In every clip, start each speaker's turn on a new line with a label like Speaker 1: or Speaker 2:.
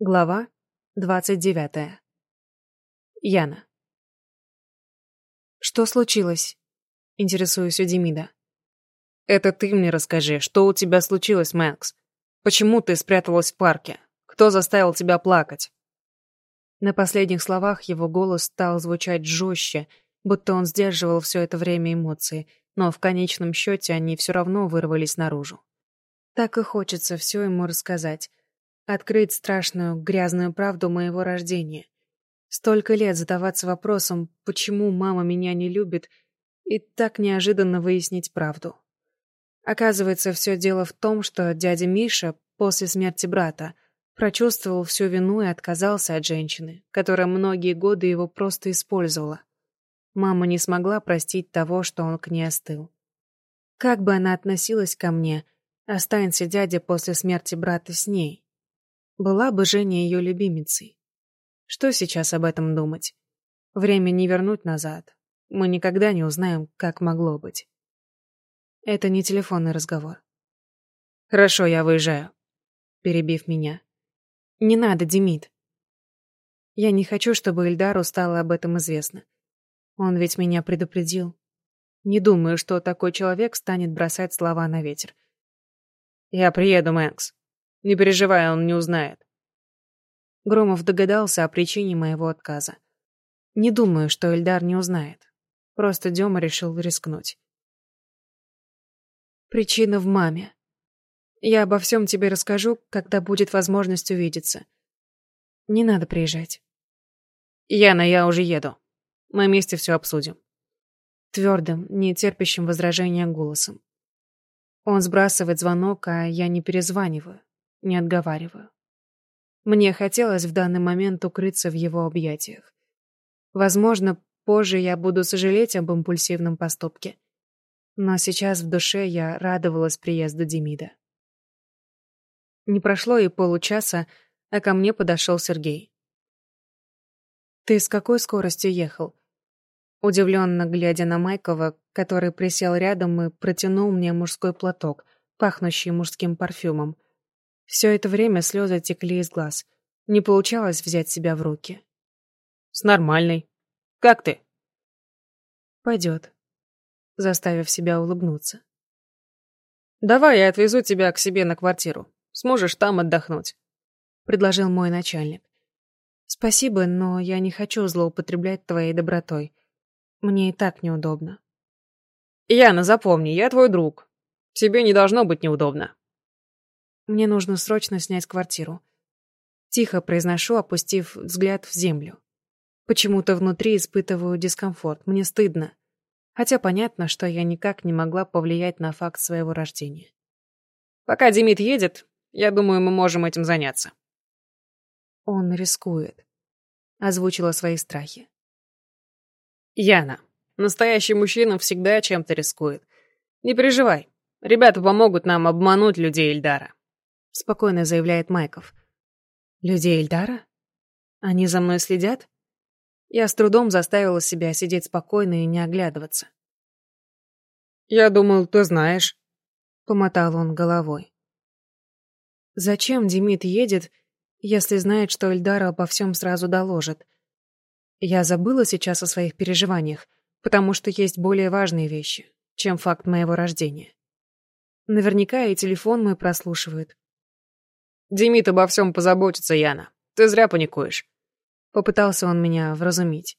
Speaker 1: Глава двадцать девятая. Яна. «Что случилось?» — интересуюсь у Демида.
Speaker 2: «Это ты мне расскажи, что у тебя случилось, Мэнкс? Почему ты спряталась в парке? Кто заставил тебя плакать?»
Speaker 1: На последних словах его голос стал звучать жестче, будто он сдерживал все это время эмоции, но в конечном счете они все равно вырвались наружу. Так и хочется все ему рассказать, открыть страшную, грязную правду моего рождения. Столько лет задаваться вопросом, почему мама меня не любит, и так неожиданно выяснить правду. Оказывается, все дело в том, что дядя Миша после смерти брата прочувствовал всю вину и отказался от женщины, которая многие годы его просто использовала. Мама не смогла простить того, что он к ней остыл. Как бы она относилась ко мне, останься дядя после смерти брата с ней? Была бы Женя ее любимицей. Что сейчас об этом думать? Время не вернуть назад. Мы никогда не узнаем, как могло быть. Это не телефонный разговор.
Speaker 2: «Хорошо, я выезжаю»,
Speaker 1: перебив меня. «Не надо, Демид. Я не хочу, чтобы Эльдару стало об этом известно. Он ведь меня предупредил. Не думаю, что такой человек станет бросать слова на ветер.
Speaker 2: Я приеду, Мэнкс. Не переживай, он не узнает.
Speaker 1: Громов догадался о причине моего отказа. Не думаю, что Эльдар не узнает. Просто Дема решил рискнуть. Причина в маме. Я обо всем тебе расскажу, когда будет возможность увидеться. Не надо приезжать.
Speaker 2: Яна, я уже еду. Мы вместе все обсудим.
Speaker 1: Твердым, не терпящим возражения голосом. Он сбрасывает звонок, а я не перезваниваю не отговариваю. Мне хотелось в данный момент укрыться в его объятиях. Возможно, позже я буду сожалеть об импульсивном поступке. Но сейчас в душе я радовалась приезду Демида. Не прошло и получаса, а ко мне подошел Сергей. «Ты с какой скоростью ехал?» Удивленно глядя на Майкова, который присел рядом и протянул мне мужской платок, пахнущий мужским парфюмом — все это время слезы текли из глаз. Не получалось взять себя в руки.
Speaker 2: «С нормальной. Как ты?»
Speaker 1: «Пойдет», заставив себя улыбнуться.
Speaker 2: «Давай я отвезу тебя к себе на квартиру. Сможешь там отдохнуть», —
Speaker 1: предложил мой начальник. «Спасибо, но я не хочу злоупотреблять твоей добротой. Мне и так неудобно».
Speaker 2: «Яна, запомни, я твой друг. Тебе не должно быть неудобно».
Speaker 1: Мне нужно срочно снять квартиру. Тихо произношу, опустив взгляд в землю. Почему-то внутри испытываю дискомфорт, мне стыдно. Хотя понятно, что я никак не могла повлиять на факт своего рождения.
Speaker 2: Пока Демид едет, я думаю, мы можем этим заняться.
Speaker 1: Он рискует. Озвучила свои страхи.
Speaker 2: Яна, настоящий мужчина всегда чем-то рискует. Не переживай. Ребята помогут нам обмануть людей Эльдара
Speaker 1: спокойно заявляет Майков. Людей Эльдара? Они за мной следят? Я с трудом заставила себя сидеть спокойно и не оглядываться.
Speaker 2: «Я думал, ты знаешь», —
Speaker 1: помотал он головой. «Зачем Демид едет, если знает, что Эльдара обо всем сразу доложит? Я забыла сейчас о своих переживаниях, потому что есть более важные вещи, чем факт моего рождения. Наверняка и телефон мой прослушивают,
Speaker 2: Демид обо всем позаботится, Яна. Ты зря паникуешь.
Speaker 1: Попытался он меня вразумить.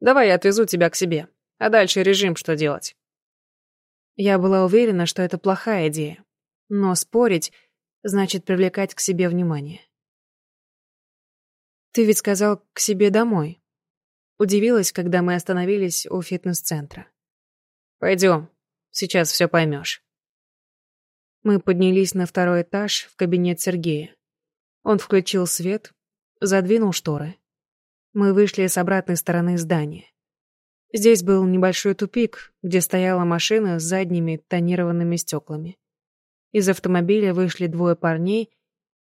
Speaker 2: Давай я отвезу тебя к себе. А дальше режим, что делать.
Speaker 1: Я была уверена, что это плохая идея. Но спорить значит привлекать к себе внимание. Ты ведь сказал к себе домой. Удивилась, когда мы остановились у фитнес-центра.
Speaker 2: Пойдем, сейчас все поймешь.
Speaker 1: Мы поднялись на второй этаж в кабинет Сергея. Он включил свет, задвинул шторы. Мы вышли с обратной стороны здания. Здесь был небольшой тупик, где стояла машина с задними тонированными стеклами. Из автомобиля вышли двое парней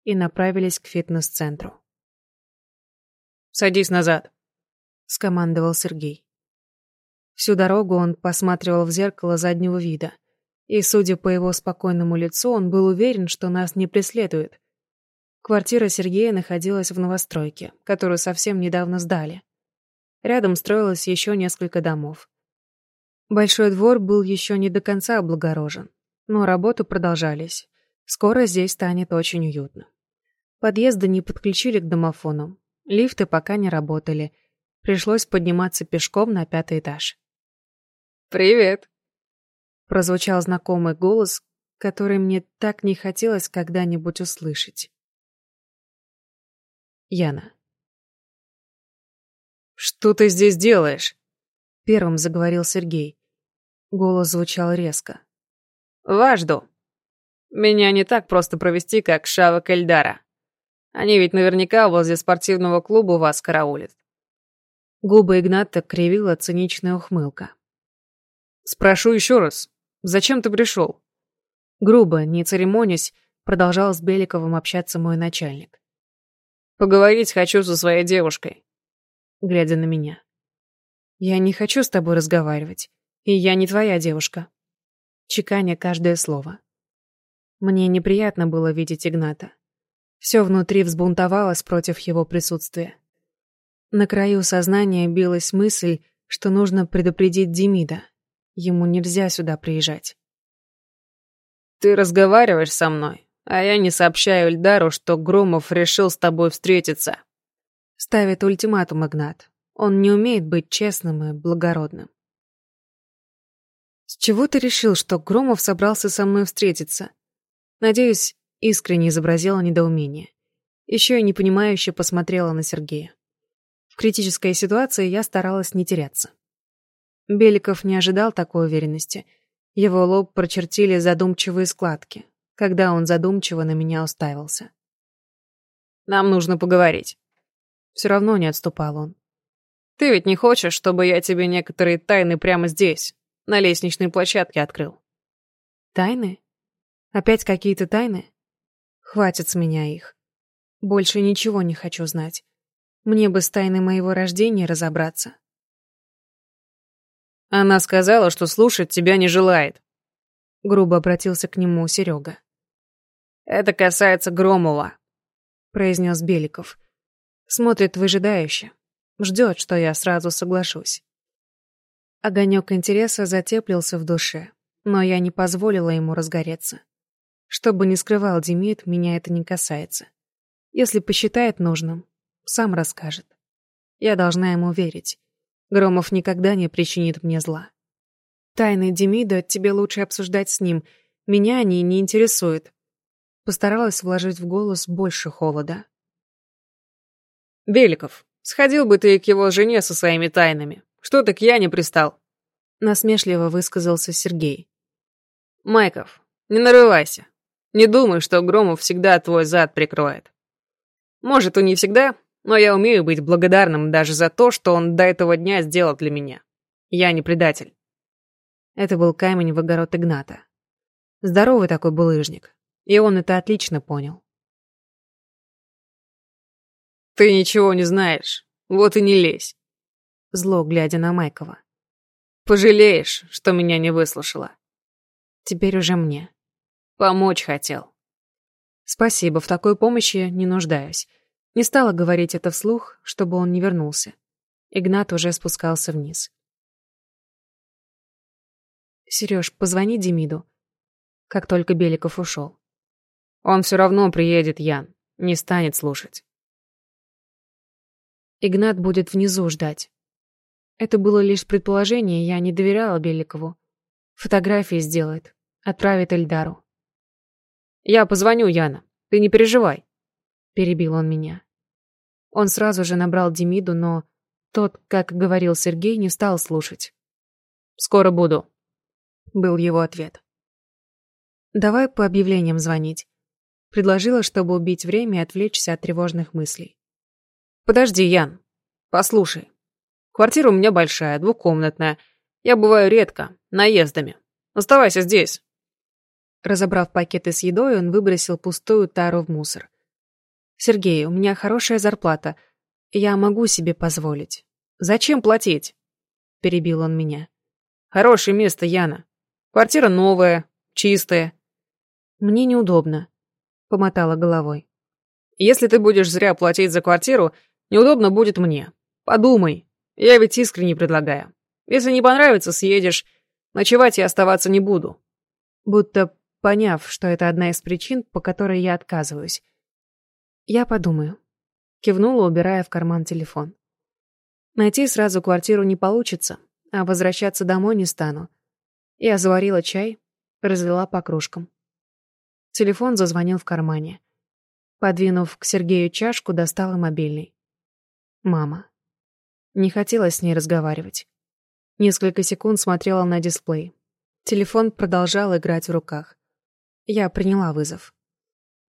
Speaker 1: и направились к фитнес-центру.
Speaker 2: «Садись назад», —
Speaker 1: скомандовал Сергей. Всю дорогу он посматривал в зеркало заднего вида. И, судя по его спокойному лицу, он был уверен, что нас не преследует. Квартира Сергея находилась в новостройке, которую совсем недавно сдали. Рядом строилось еще несколько домов. Большой двор был еще не до конца облагорожен, но работы продолжались. Скоро здесь станет очень уютно. Подъезды не подключили к домофону. Лифты пока не работали. Пришлось подниматься пешком на пятый этаж.
Speaker 2: «Привет!»
Speaker 1: Прозвучал знакомый голос, который мне так не хотелось когда-нибудь услышать. Яна.
Speaker 2: «Что ты здесь делаешь?»
Speaker 1: Первым заговорил Сергей. Голос звучал резко.
Speaker 2: «Вас жду. Меня не так просто провести, как Шава Кельдара. Они ведь наверняка возле спортивного клуба вас караулят».
Speaker 1: Губы Игната кривила циничная ухмылка.
Speaker 2: «Спрошу еще раз. Зачем ты пришел?»
Speaker 1: Грубо, не церемонясь, продолжал с Беликовым общаться мой начальник.
Speaker 2: «Поговорить хочу со своей девушкой»,
Speaker 1: глядя на меня. «Я не хочу с тобой разговаривать, и я не твоя девушка». Чеканя каждое слово. Мне неприятно было видеть Игната. Все внутри взбунтовалось против его присутствия. На краю сознания билась мысль, что нужно предупредить Демида. Ему нельзя сюда приезжать.
Speaker 2: «Ты разговариваешь со мной, а я не сообщаю Эльдару, что Громов решил с тобой встретиться».
Speaker 1: Ставит ультиматум Игнат. Он не умеет быть честным и благородным. «С чего ты решил, что Громов собрался со мной встретиться?» Надеюсь, искренне изобразила недоумение. Еще и непонимающе посмотрела на Сергея. В критической ситуации я старалась не теряться. Беликов не ожидал такой уверенности. Его лоб прочертили задумчивые складки, когда он задумчиво на меня уставился.
Speaker 2: «Нам нужно поговорить».
Speaker 1: Все равно не отступал он.
Speaker 2: Ты ведь не хочешь, чтобы я тебе некоторые тайны прямо здесь, на лестничной площадке открыл?
Speaker 1: Тайны? Опять какие-то тайны? Хватит с меня их. Больше ничего не хочу знать. Мне бы с тайной моего рождения разобраться.
Speaker 2: Она сказала, что слушать тебя не желает.
Speaker 1: Грубо обратился к нему Серега.
Speaker 2: Это касается Громова,
Speaker 1: произнес Беликов. Смотрит выжидающе. Ждет, что я сразу соглашусь. Огонек интереса затеплился в душе, но я не позволила ему разгореться. Что бы ни скрывал Демид, меня это не касается. Если посчитает нужным, сам расскажет. Я должна ему верить. Громов никогда не причинит мне зла. Тайны Демида тебе лучше обсуждать с ним. Меня они не интересуют. Постаралась вложить в голос больше холода.
Speaker 2: «Беликов, Сходил бы ты к его жене со своими тайнами. Что так я не пристал?»
Speaker 1: Насмешливо высказался Сергей.
Speaker 2: «Майков, не нарывайся. Не думай, что Громов всегда твой зад прикроет. Может, и не всегда, но я умею быть благодарным даже за то, что он до этого дня сделал для меня. Я не предатель».
Speaker 1: Это был камень в огород Игната. Здоровый такой булыжник, и он это отлично понял.
Speaker 2: «Ты ничего не знаешь, вот и не лезь», —
Speaker 1: зло глядя на Майкова.
Speaker 2: «Пожалеешь, что меня не выслушала».
Speaker 1: «Теперь уже мне».
Speaker 2: «Помочь хотел».
Speaker 1: «Спасибо, в такой помощи не нуждаюсь». Не стала говорить это вслух, чтобы он не вернулся. Игнат уже спускался вниз. «Сереж, позвони Демиду». Как только Беликов ушел.
Speaker 2: «Он все равно приедет, Ян. Не станет слушать».
Speaker 1: Игнат будет внизу ждать. Это было лишь предположение, я не доверяла Беликову. Фотографии сделает, отправит Эльдару.
Speaker 2: «Я позвоню, Яна, ты не переживай», —
Speaker 1: перебил он меня. Он сразу же набрал Демиду, но тот, как говорил Сергей, не стал слушать.
Speaker 2: «Скоро буду», —
Speaker 1: был его ответ. «Давай по объявлениям звонить», — предложила, чтобы убить время и отвлечься от тревожных мыслей.
Speaker 2: Подожди, Ян. Послушай. Квартира у меня большая, двухкомнатная. Я бываю редко, наездами. Оставайся здесь.
Speaker 1: Разобрав пакеты с едой, он выбросил пустую тару в мусор. «Сергей, у меня хорошая зарплата. Я могу себе позволить».
Speaker 2: «Зачем платить?»
Speaker 1: — перебил он меня.
Speaker 2: «Хорошее место, Яна. Квартира новая, чистая».
Speaker 1: «Мне неудобно», — помотала головой.
Speaker 2: Если ты будешь зря платить за квартиру, неудобно будет мне. Подумай. Я ведь искренне предлагаю. Если не понравится, съедешь. Ночевать я оставаться не буду.
Speaker 1: Будто поняв, что это одна из причин, по которой я отказываюсь. Я подумаю. Кивнула, убирая в карман телефон. Найти сразу квартиру не получится, а возвращаться домой не стану. Я заварила чай, разлила по кружкам. Телефон зазвонил в кармане. Подвинув к Сергею чашку, достала мобильный. Мама. Не хотелось с ней разговаривать. Несколько секунд смотрела на дисплей. Телефон продолжал играть в руках. Я приняла вызов.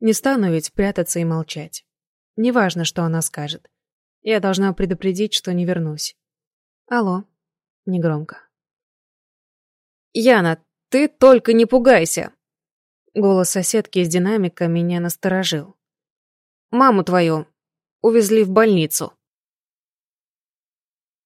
Speaker 1: Не стану ведь прятаться и молчать. Неважно, что она скажет. Я должна предупредить, что не вернусь. Алло. Негромко.
Speaker 2: «Яна, ты только не пугайся!»
Speaker 1: Голос соседки из динамика меня насторожил.
Speaker 2: «Маму твою увезли в больницу».